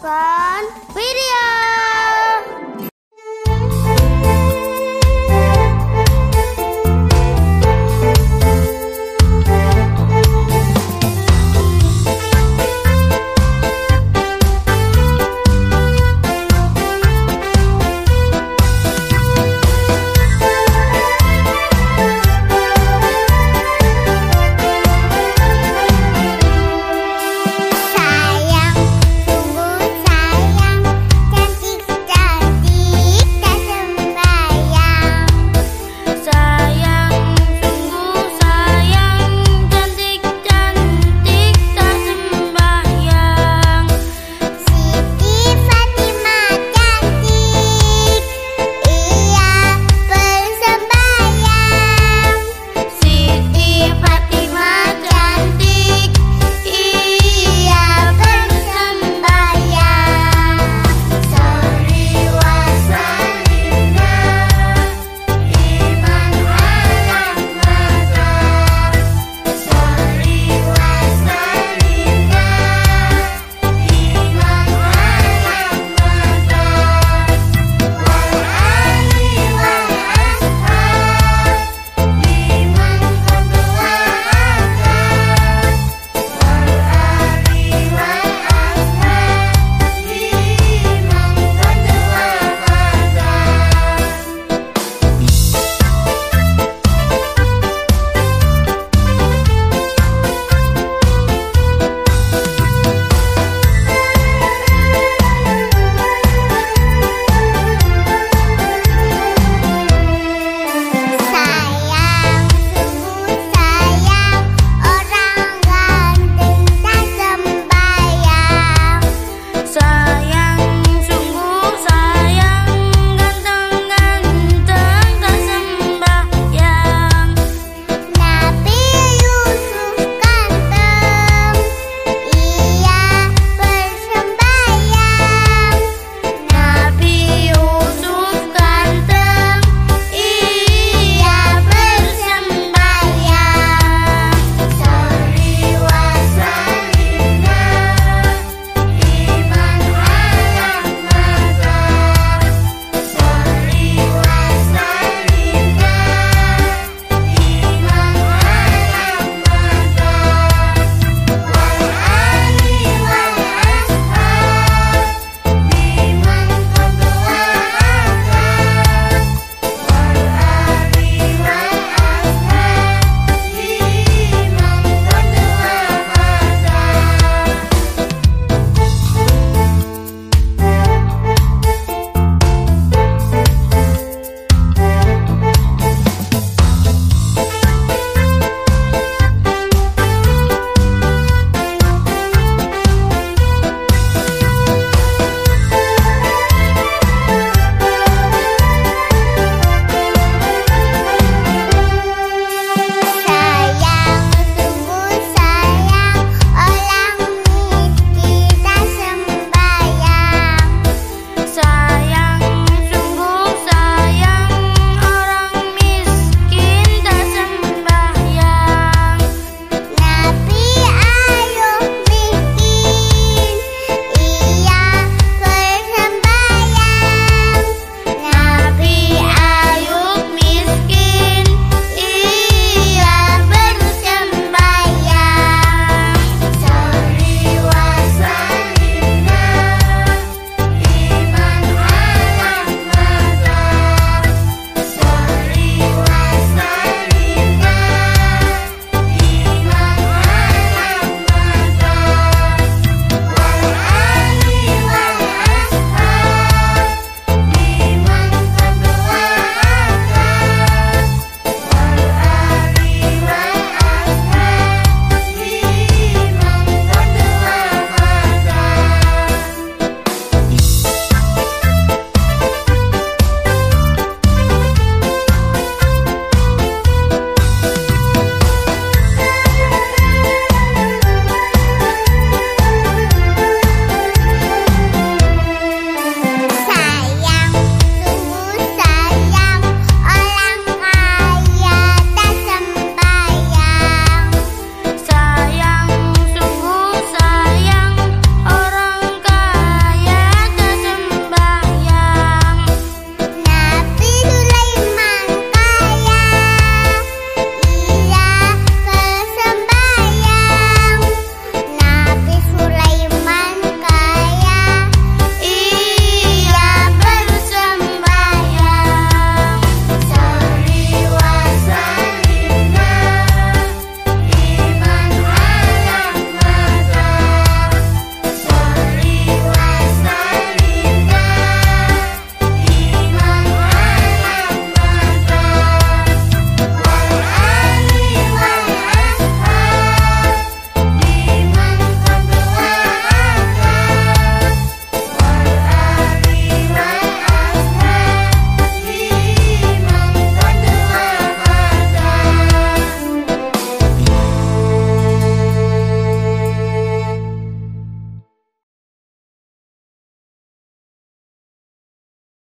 Papa.